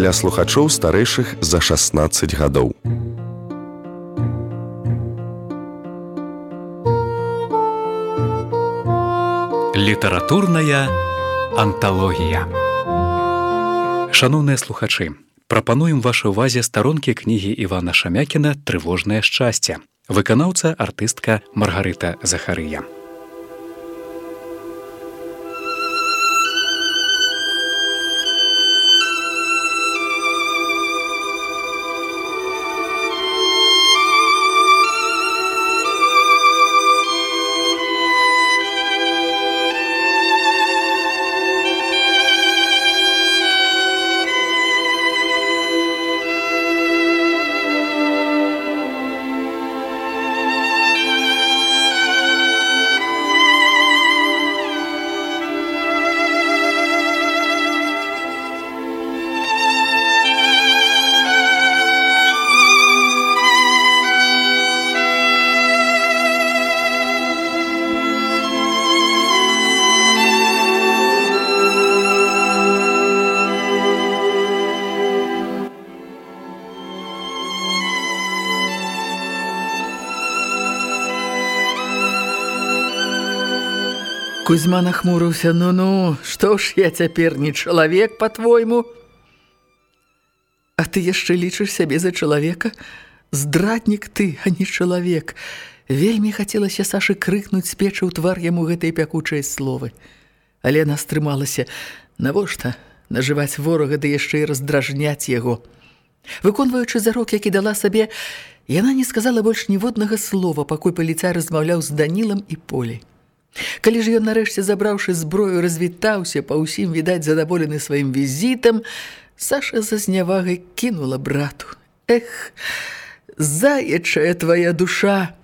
для слухачоў старэйшых за 16 гадоў. Літаратурная анталогія. Шаноўныя слухачы, прапануем вашай увазе старонкі кнігі Івана Шамякіна трывожнае шчасце. Выканаўца артыстка Маргарыта Захарыя. Кузьма нахмурыўся: ну ну, што ж я цяпер не чалавек по-твойму? А ты яшчэ лічыш сябе за чалавека? Здраднік ты, а не чалавек. Вельмі хацелася Сашы крыкнуць з печы ў твар яму гэтай пякучай словы. Але яна стрымалася: навошта нажываць ворага ды яшчэ і раздражняць яго. Выконваючы зарок, які дала сабе, яна не сказала больш ніводнага слова, пакуль паліцай размаўляў з Данілам і полей. Калі ж ён нарэшце забраўшы зброю развітаўся па ўсім відаць задаволены сваім візітам, Саша за знявагай кінула брату: Эх, заячая твая душа!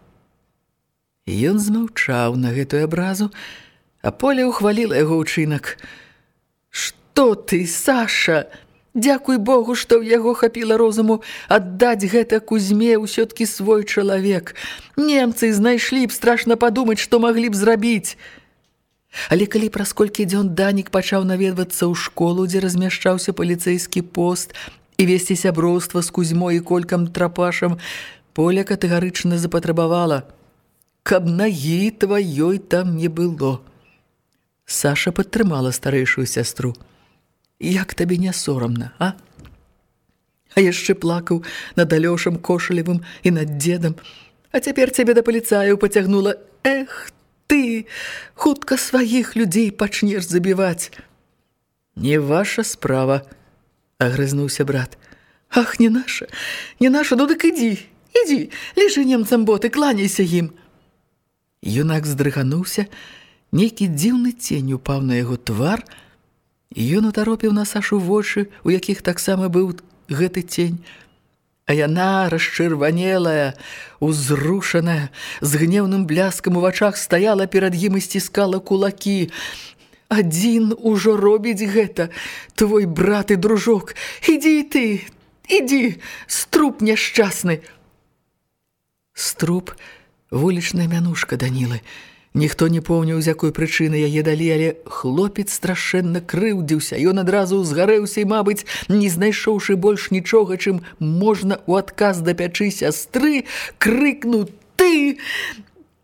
Ён змаўчаў на гэтую абразу, а поле ухваліла яго ўчынак: Што ты, Саша? Дзякуй Богу, што ў яго хапіла розуму аддаць гэта кузьме ўсё-ткі свой чалавек. Немцы знайшлі б страшна падумаць, што маглі б зрабіць. Але калі праз колькі дзён Данік пачаў наведвацца ў школу, дзе размяшчаўся паліцэйскі пост і весці сяброўства з кузьмой і колькам трапашам, Поля катэгарычна запатрабавала, каб нагі тваёй там не было. Саша падтрымала старэйшую сястру. Як табе не сорамна, а? А яшчэ плакаў над Алёшам кошалевым і над дзедам. А цяпер цябе да паліцаяў пацягнула. Эх, ты, хутка сваіх людзей пачнеш забіваць. Не ваша справа, агрызнуўся брат. Ах, не наша, не наша, ну дык ідзі, ідзі, лежы немцам боты, кланяйся ім. Юнак здрыгануўся, нейкі дзіўны цень упаў на яго твар, Ён утаропіў на Сашу вочы, у якіх таксама быў гэты цень. А яна, расчырванелая, узрушаная, з гневным бляскам у вачах стаяла перад ім і сціскала кулакі. «Адзін ужо робіць гэта, твой брат і дружок. Ідзі ты, ідзі, струп няшчасны!» Струп – вулічная мянушка Данілы – Ніхто не помніў, з якой прычыны яе далі, але хлопец страшэнна крыўдзіўся. Ён адразу згарэўся і, мабыць, не знайшоўшы больш нічога, чым можна ў адказ да пячы сястры, крыкнуў: «Ты!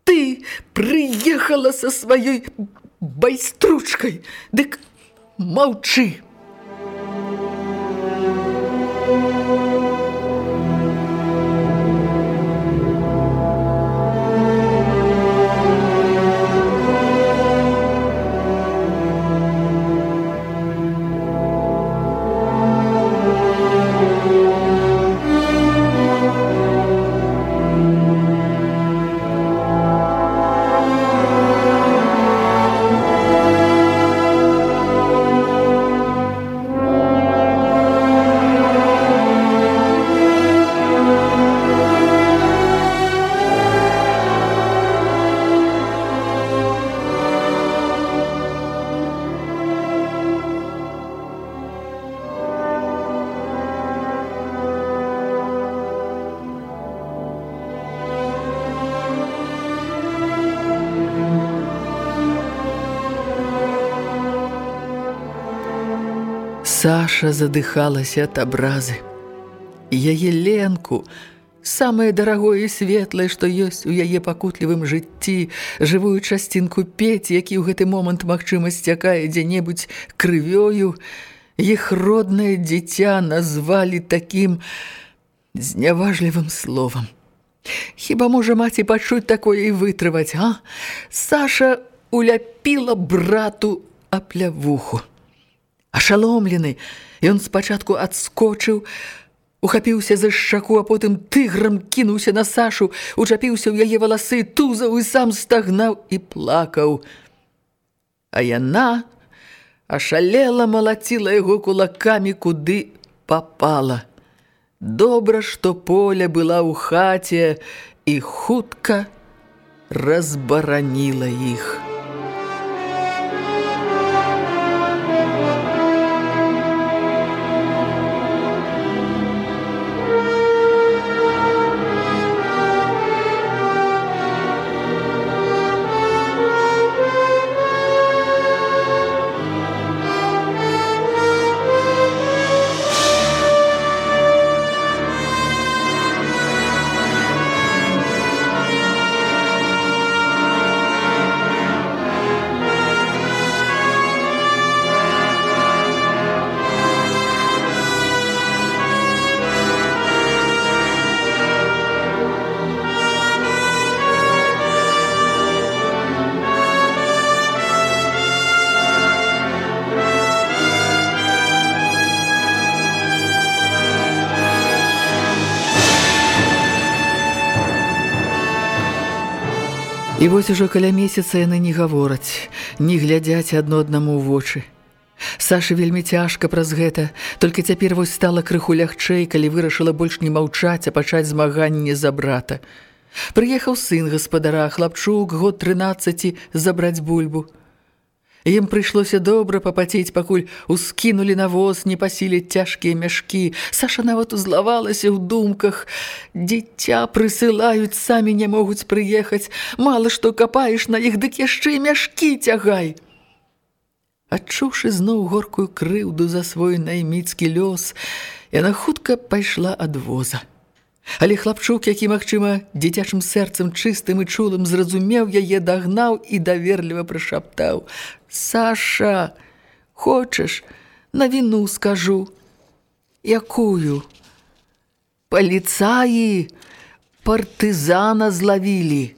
Ты прыехала са сваёй байстручкай! Дык маўчы!» Саша задыхалася ад абразы. Яе ленку, самае дарагое і светлае, што ёсць у яе пакутлівым жыцці, жывую часцінку пець, які ў гэты момант магчыма сцякае дзе-небудзь крывёю, іх роднае дзіця назвалі такім зняважлівым словам. Хіба можа маці пачуць такое і вытрываць, а? Саша уляпіла брату аплявуху. Ашаломлены, ён спачатку адскочыў, ухапіўся за шчаку, а потым тыграм кінуўся на Сашу, учапіўся ў яе валасы, тузаў і сам стагнаў і плакаў. А яна ашалела малаціла яго кулакамі, куды папала. Добра, што поля была ў хаце і хутка разбараніла іх. Вось ужо каля месяца яны не гавораць, не глядзяць адно аднаму ў вочы. Саша вельмі цяжка праз гэта, толькі цяпер вось стала крыху лягчэй, калі вырашыла больш не маўчаць, а пачаць змаганне за брата. Прыехаў сын гаспадара, хлапчук, год 13 забраць бульбу. Ім прыйшлося добра папацець, пакуль ускінулі на воз, не пасілі цяжкія мяшкі. Саша нават узлавалася ў думках. Дзіця прысылаюць, самі не могуць прыехаць. Мала што капаеш на іх, дык яшчэ і мяшкі цягай. Адчуўшы зноў горкую крыўду за свой найміцкі лёс, яна хутка пайшла ад воза. Але хлапчук, які, магчыма, дзіцячым сэрцам чыстым і чулым зразумеў яе, дагнаў і даверліва прышаптаў: « Саша, хочаш, навіну скажу. Якую? Паліцаі партызана злавілі.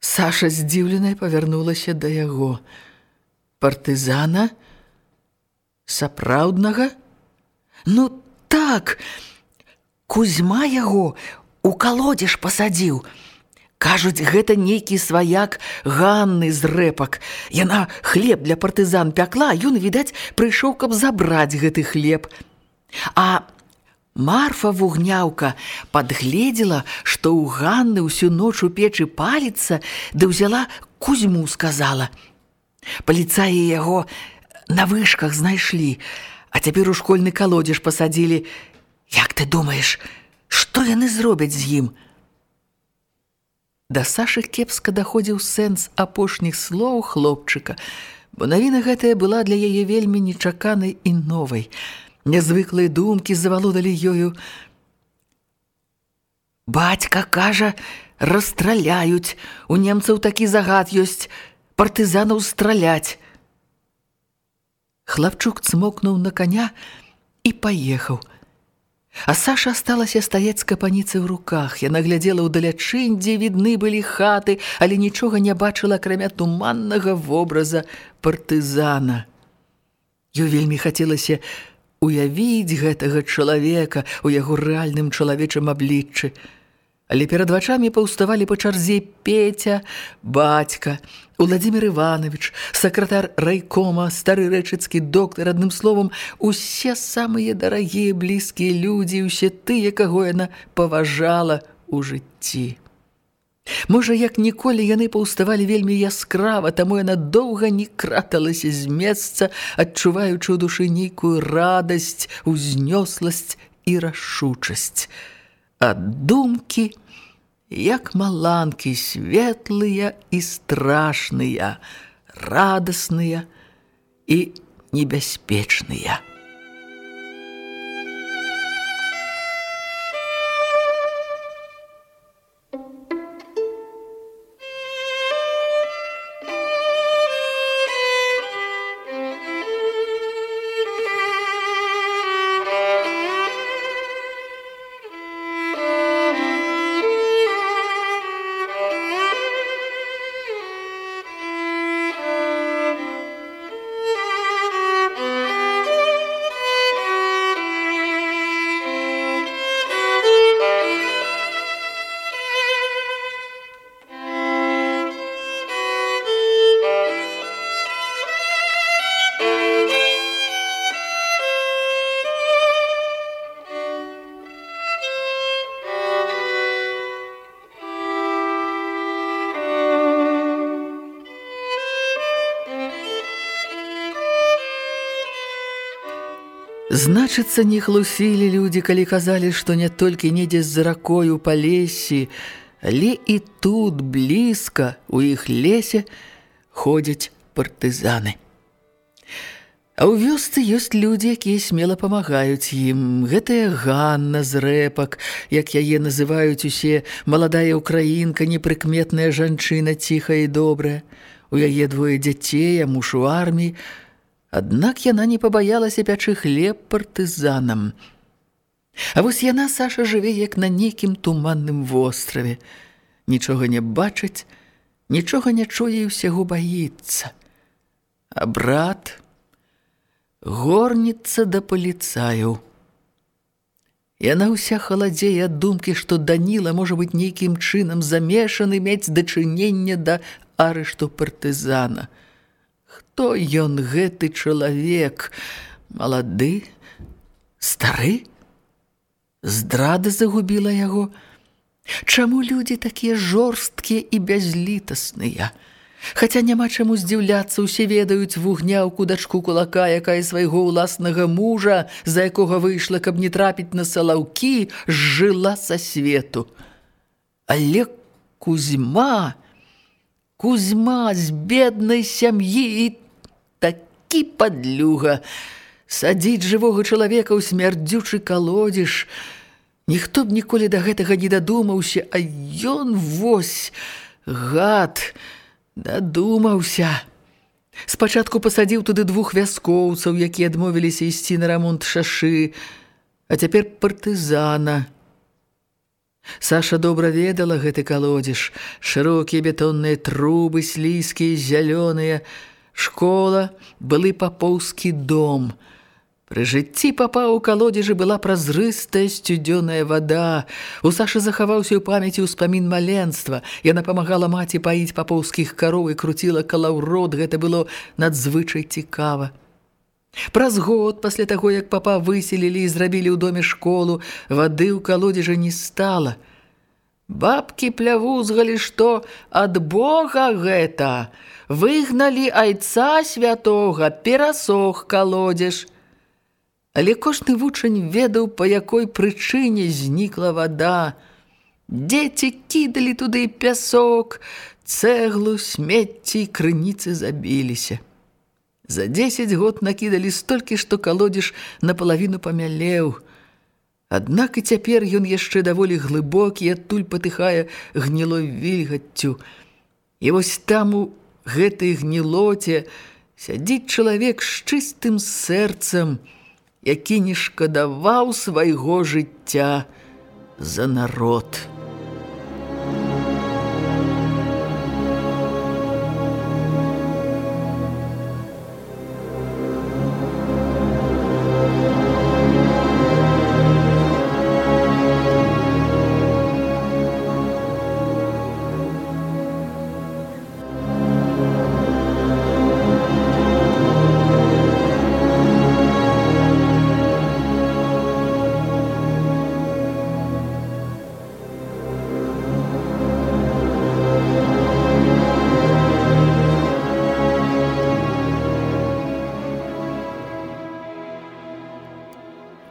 Саша здзіўленая павярнулася да яго. Партызана? Сапраўднага? Ну, так, Кузьма яго у калодзеж пасадзіў. Кажуць, гэта нейкі сваяк Ганны з рэпак. Яна хлеб для партызан пякла, ён, відаць, прыйшоў, каб забраць гэты хлеб. А Марфа вугняўка падгледзела, што ў Ганны ўсю ноч у печы паліцца, ды ўзяла Кузьму сказала. Паліцаі яго на вышках знайшлі, А цяпер у школьны калодзеж пасадзілі. Як ты думаеш, што яны зробяць з ім? Да Сашы кепска даходзіў сэнс апошніх слоў хлопчыка, бо навіна гэтая была для яе вельмі нечаканай і новай. Нязвыклыя думкі завалодалі ёю. Бацька кажа, расстраляюць, у немцаў такі загад ёсць, партызанаў страляць. Хлапчук цмокнуў на коня і паехаў. А Саша асталася стаяць з капаніцай ў руках. Яна глядзела ў далячынь, дзе відны былі хаты, але нічога не бачыла, акрамя туманнага вобраза партызана. Ёй вельмі хацелася уявіць гэтага чалавека ў яго рэальным чалавечым абліччы. Але перад вачамі паўставалі па чарзе Петя, бацька, Уладзімир Іванович, сакратар райкома, стары рэчыцкі доктар, адным словам, усе самыя дарагія блізкія людзі, усе тыя, каго яна паважала ў жыцці. Можа, як ніколі яны паўставалі вельмі яскрава, таму яна доўга не краталася з месца, адчуваючы ў душы нейкую радасць, узнёсласць і рашучасць. Ад думкі – як маланкі светлыя і страшныя, радасныя і небяспечныя. Значыцца, не хлусілі людзі, калі казалі, што не толькі недзе з ракою па лесе, але і тут блізка у іх лесе ходзяць партызаны. А ў вёсцы ёсць людзі, якія смела памагаюць ім. Гэтая Ганна з рэпак, як яе называюць усе, маладая ўкраінка, непрыкметная жанчына, ціхая і добрая. У яе двое дзяцей, а муж у арміі, Аднак яна не пабаялася пячы хлеб партызанам. А вось яна, Саша, жыве як на нейкім туманным востраве. Нічога не бачыць, нічога не чуе і ўсяго баіцца. А брат горніцца да паліцаю. Яна ўся халадзее ад думкі, што Даніла можа быць нейкім чынам замешаны мець дачынення да арышту партызана – хто ён гэты чалавек? Малады? Стары? Здрада загубіла яго? Чаму людзі такія жорсткія і бязлітасныя? Хаця няма чаму здзіўляцца, усе ведаюць вугняўку дачку кулака, якая свайго ўласнага мужа, за якога выйшла, каб не трапіць на салаўкі, жыла са свету. Але Кузьма, Кузьма з беднай сям'і і такі падлюга. Садзіць жывога чалавека ў смярдзючы калодзіш. Ніхто б ніколі да гэтага не дадумаўся, а ён вось, гад, дадумаўся. Спачатку пасадзіў туды двух вяскоўцаў, якія адмовіліся ісці на рамонт шашы, а цяпер партызана. Саша добра ведала гэты калодзіш, шырокія бетонныя трубы, слізкія, зялёныя, школа, былы папоўскі дом. Пры жыцці папа ў калодзежы была празрыстая сцюдзёная вада. У Сашы захаваўся ў памяці ўспамін маленства. Яна памагала маці паіць папоўскіх кароў і круціла калаўрот. Гэта было надзвычай цікава. Праз год, пасля таго, як папа выселілі і зрабілі ў доме школу, вады ў калодзежы не стала. Бабкі плявузгалі, што ад Бога гэта – выгналі айца святога, перасох калодзеж. Але кожны вучань ведаў, па якой прычыне знікла вада. Дзеці кідалі туды пясок, цэглу, смецці і крыніцы забіліся. За дзесяць год накідалі столькі, што калодзеж напалавіну памялеў. Аднак і цяпер ён яшчэ даволі глыбокі, адтуль патыхае гнілой вільгаццю. І вось там у гэтай гнілоце сядзіць чалавек з чыстым сэрцам, які не шкадаваў свайго жыцця за народ.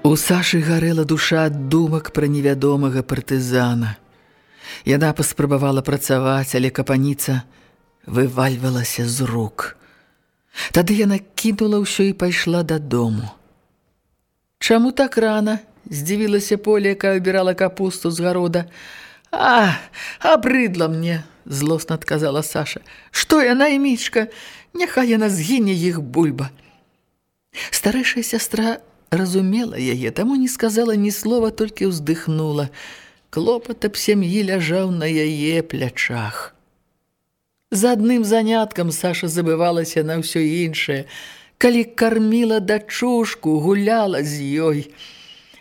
У Сашы гарэла душа ад думак пра невядомага партызана. Яна паспрабавала працаваць, але капаніца вывальвалася з рук. Тады яна кінула ўсё і пайшла дадому. Чаму так рана? здзівілася поле, якая убірала капусту з гарода. А, абрыдла мне, злосна адказала Саша. Што яна і мічка? Няхай яна згіне іх бульба. Старэйшая сястра разумела яе, таму не сказала ні слова, толькі ўздыхнула. Клопат аб сям'і ляжаў на яе плячах. За адным заняткам Саша забывалася на ўсё іншае. Калі карміла дачушку, гуляла з ёй.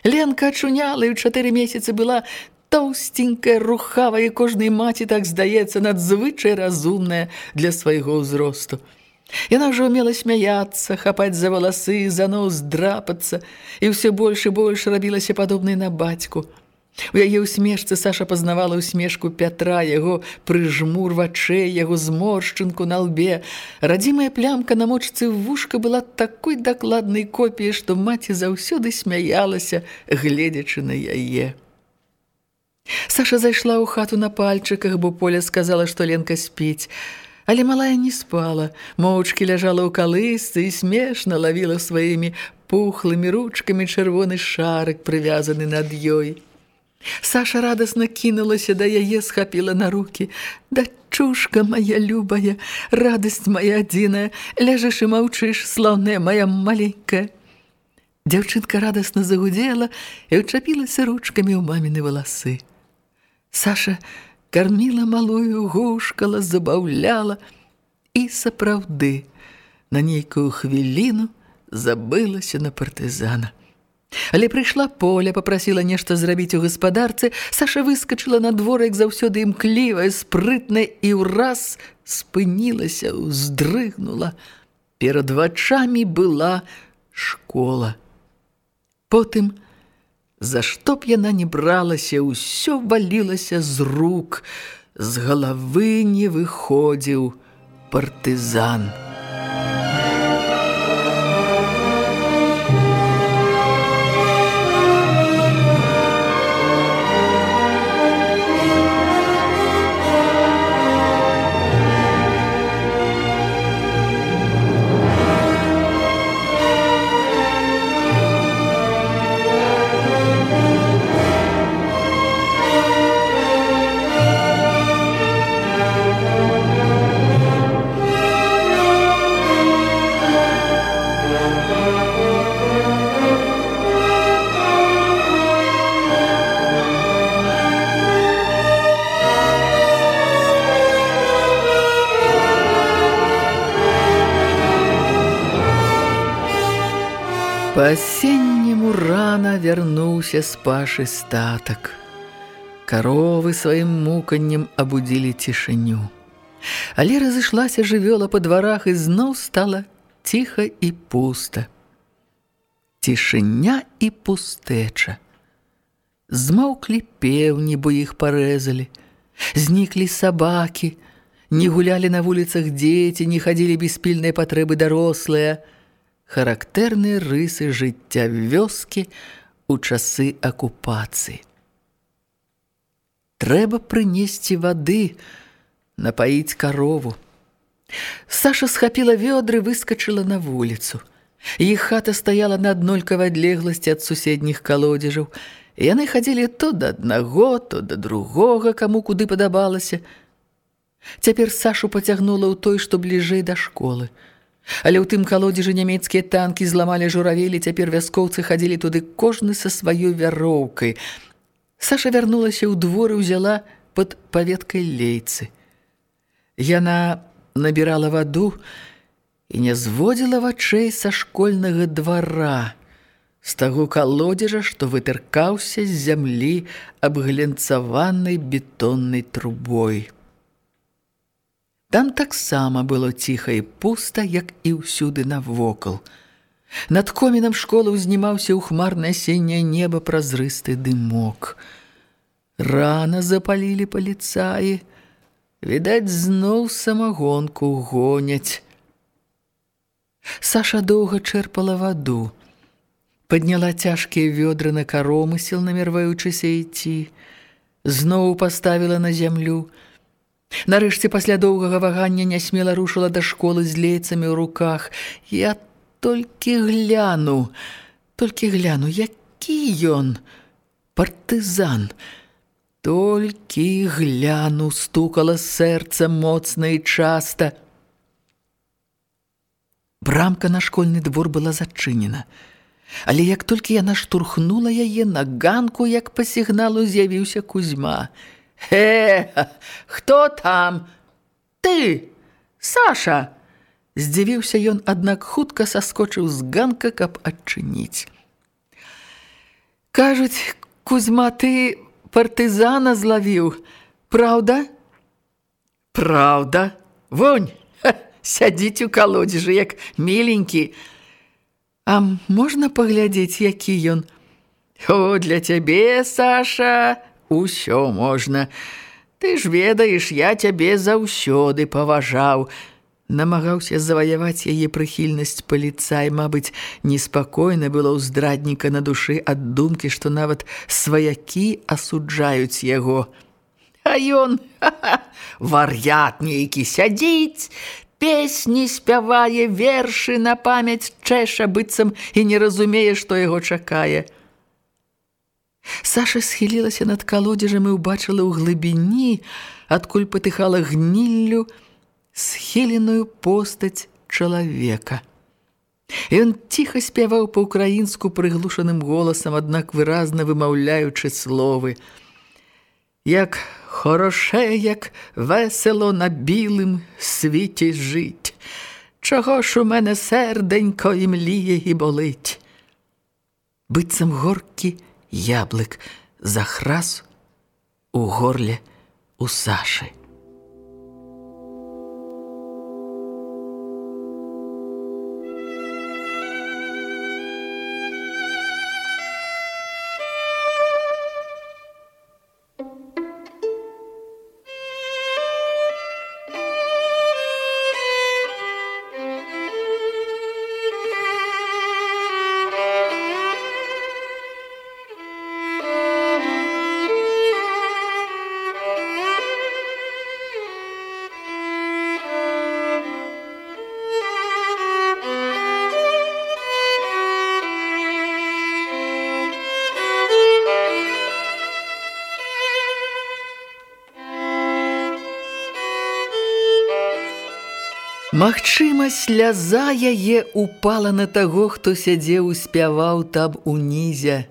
Ленка ачуняла і ў чатыры месяцы была тоўстенькая, рухавая, і кожнай маці так здаецца надзвычай разумная для свайго ўзросту. Яна ўжо умела смяяцца, хапаць за валасы, за нос драпацца, і ўсё больш і больш рабілася падобнай на бацьку. У яе ўсмешцы Саша пазнавала ўсмешку Пятра, яго прыжмур вачэй, яго зморшчынку на лбе. Радзімая плямка на мочцы вушка была такой дакладнай копіяй, што маці заўсёды смяялася, гледзячы на яе. Саша зайшла ў хату на пальчыках, бо Поля сказала, што Ленка спіць. Але малая не спала, моўчкі ляжала ў калысцы і смешна лавіла сваімі пухлымі ручкамі чырвоны шарык, прывязаны над ёй. Саша радасна кінулася да яе, схапіла на рукі. «Дачушка моя любая, радасць моя адзіная, ляжаш і маўчыш, слаўная моя маленькая». Дзяўчынка радасна загудзела і ўчапілася ручкамі ў маміны валасы. Саша карміла малую, гушкала, забаўляла і сапраўды на нейкую хвіліну забылася на партызана. Але прыйшла поля, попрасіла нешта зрабіць у гаспадарцы, Саша выскачыла на двор, як заўсёды імклівая, спрытная і ўраз спынілася, уздрыгнула. Перад вачамі была школа. Потым За што б яна не бралася, усё валілася з рук, з галавы не выходзіў партызан. Вярнуўся з пашы статак. Каровы сваім муканнем абудзілі цішыню. Але разышлася жывёла па дварах і зноў стала ціха і пуста. Цішыня і пустэча. Змоўклі пеўні, бо іх парэзалі. Зніклі сабакі, не гулялі на вуліцах дзеці, не хадзілі без пільнай патрэбы дарослыя – характэрныя рысы жыцця вёскі ў часы акупацыі. Трэба прынесці вады, напаіць карову. Саша схапіла вёдры, выскачыла на вуліцу. Іх хата стаяла на аднолькавай адлегласці ад суседніх калодзежаў. Яны хадзілі то да аднаго, то да другога, каму куды падабалася. Цяпер Сашу пацягнула ў той, што бліжэй да школы. Але ў тым калодзежы нямецкія танкі зламалі журавелі, цяпер вяскоўцы хадзілі туды кожны са сваёй вяроўкай. Саша вярнулася ў двор і ўзяла пад паветкай лейцы. Яна набірала ваду і не зводзіла вачэй са школьнага двара, з таго калодзежа, што вытыркаўся з зямлі абглянцаванай бетоннай трубой. Там таксама было ціха і пуста, як і ўсюды навокал. Над комінам школы ўзнімаўся ў хмарнае асенняе неба празрысты дымок. Рана запалілі паліцаі, відаць, зноў самагонку гоняць. Саша доўга чэрпала ваду, падняла цяжкія вёдры на каромысел, намерваючыся ідці, зноў паставіла на зямлю, Нарэшце пасля доўгага вагання нясмела рушыла да школы з лейцамі ў руках. Я толькі гляну, толькі гляну, які ён партызан. Толькі гляну, стукала сэрца моцна і часта. Брамка на школьны двор была зачынена. Але як толькі яна штурхнула яе на ганку, як па сігналу з'явіўся Кузьма. «Э, хто там? Ты, Саша!» Здзівіўся ён, аднак хутка саскочыў з ганка, каб адчыніць. «Кажуць, Кузьма, ты партызана злавіў, праўда?» «Праўда? Вонь!» сядзіць у калодзежы, як міленькі. А можна паглядзець, які ён? О, для цябе, Саша, усё можна. Ты ж ведаеш, я цябе заўсёды паважаў. Намагаўся заваяваць яе прыхільнасць паліцай, мабыць, неспакойна было ў здрадніка на душы ад думкі, што нават сваякі асуджаюць яго. А ён, вар'ят нейкі сядзіць, песні спявае вершы на памяць чэша быццам і не разумее, што яго чакае. Саша схілілася над калодзежам і ўбачыла ў глыбіні, адкуль патыхала гніллю схіленую постаць чалавека. Ён ціха спяваў па-ўкраінску прыглушаным голасам, аднак выразна вымаўляючы словы. Як Хороше, як весело на білим світі жить. Чого ж у мене серденько і мліє і болить? Бицем горкі яблик захрас у горлі у Саші. Магчыма, сляза яе упала на таго, хто сядзеў і спяваў там унізе.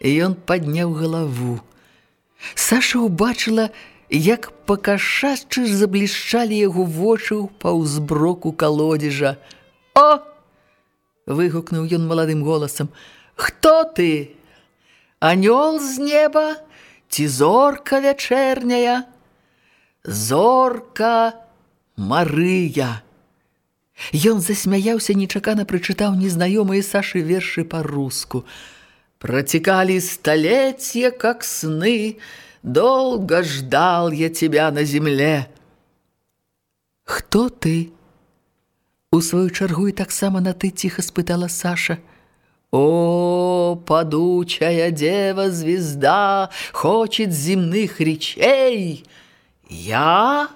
І ён падняў галаву. Саша ўбачыла, як пакашашчы заблішчалі яго вочы паўзброку калодзежа. «О!» – выгукнуў ён маладым голасам. «Хто ты? Анёл з неба? Ці зорка вячэрняя?» «Зорка!» Марыя. Ён засмяяўся, нечакана прычытаў незнаёмыя Сашы вершы па-руску. Протекали столетия, как сны, долго ждал я тебя на земле. Хто ты? У сваю чаргу і таксама на ты ціха спытала Саша. О, падучая дева звезда, хочет земных речей. Я?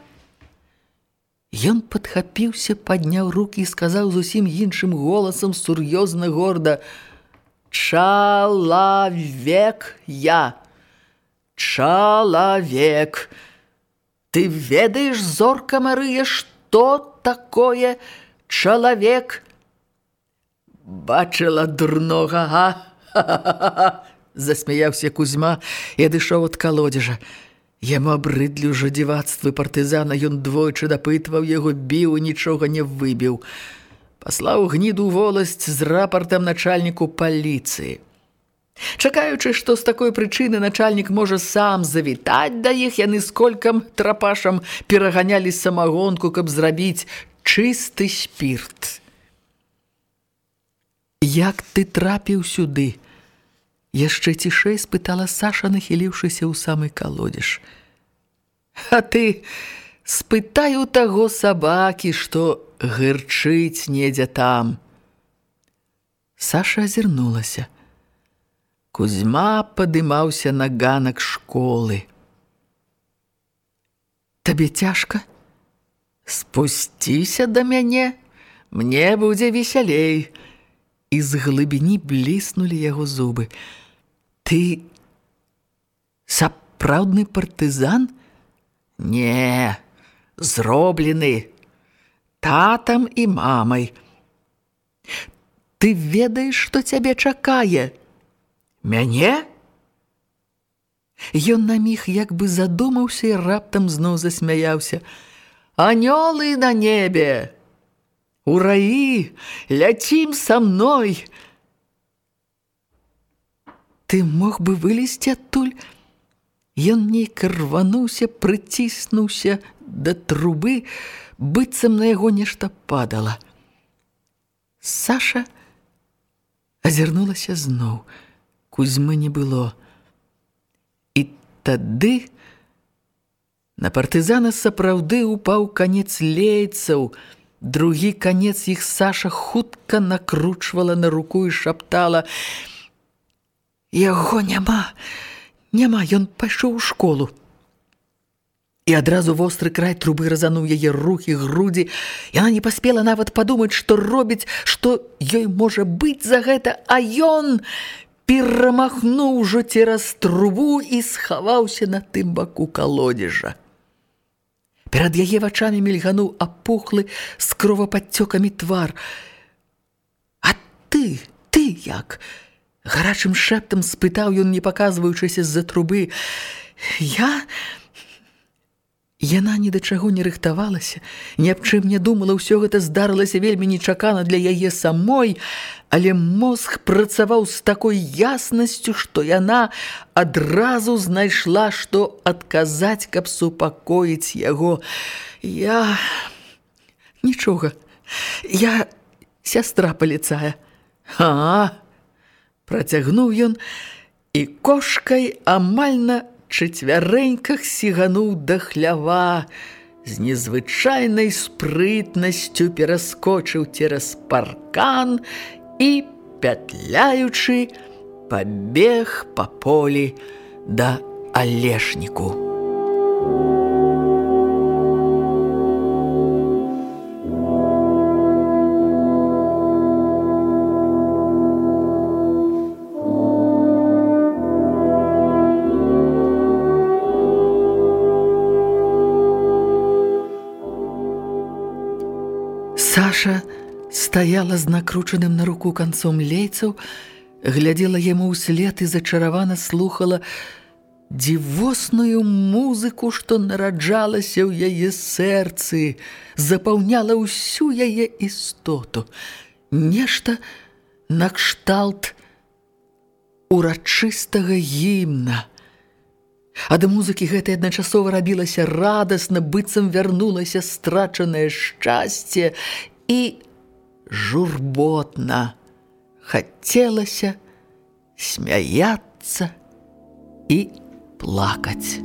Ён падхапіўся, падняў рукі і сказаў зусім іншым голасам сур'ёзна горда: Чалавек я. Чалавек. Ты ведаеш, зорка Марыя, што такое чалавек? Бачыла дурнога, а? Засмяяўся Кузьма і адышоў ад калодзежа. Яму абрыдлі ўжо дзівацтвы партызана, ён двойчы дапытваў яго, біў і нічога не выбіў. Паслаў гніду воласць з рапартам начальніку паліцыі. Чакаючы, што з такой прычыны начальнік можа сам завітаць да іх, яны з колькам трапашам пераганялі самагонку, каб зрабіць чысты спірт. Як ты трапіў сюды? Яшчэ цішэй спытала Саша, нахіліўшыся ў самы калодзеж. А ты спытай у таго сабакі, што гырчыць недзе там. Саша азірнулася. Кузьма падымаўся на ганак школы. Табе цяжка? Спусціся да мяне, мне будзе весялей. І з глыбіні бліснулі яго зубы. Ты сапраўдны партызан? Не, зроблены татам і мамай. Ты ведаеш, што цябе чакае? Мяне? Ён на міг як бы задумаўся і раптам зноў засмяяўся. Анёлы на небе! У раі ляцім са мной! Ты мог бы вылезці адтуль? Ён нейк рвануўся, прыціснуўся да трубы, быццам на яго нешта падала. Саша азірнулася зноў. Кузьмы не было. Тады на партызана сапраўды упаў канец лейцаў. Другі канец іх Саша хутка накручвала на руку і шаптала: « Яго няма, няма, ён пайшоў у школу. І адразу востры край трубы разануў яе рухі, грудзі. Яна не паспела нават падумаць, што робіць, што ёй можа быць за гэта, а ён перамахнуў ужо цераз трубу і схаваўся на тым баку калодзежа. Перад яе вачамі мільгануў апухлы з кровападцёкамі твар. А ты, ты як? Гарачым шэптам спытаў ён, не паказваючыся з-за трубы. Я... Яна ні да чаго не рыхтавалася, ні аб чым не думала, ўсё гэта здарылася вельмі нечакана для яе самой, але мозг працаваў з такой яснасцю, што яна адразу знайшла, што адказаць, каб супакоіць яго. Я... Нічога. Я сястра паліцая. А, працягнуў ён і кошкай амаль на чацвярэньках сігануў да хлява, з незвычайнай спрытнасцю пераскочыў цераз паркан і, пятляючы, пабег па полі да алешніку. Саша стаяла з накручаным на руку канцом лейцаў, глядзела яму ўслед і зачаравана слухала дзівосную музыку, што нараджалася ў яе сэрцы, запаўняла ўсю яе істоту. Нешта накшталт урачыстага гімна. Ад музыкі гэтай адначасова рабілася радасна, быццам вярнулася страчанае шчасце і журботна хацелася смяяцца і плакаць.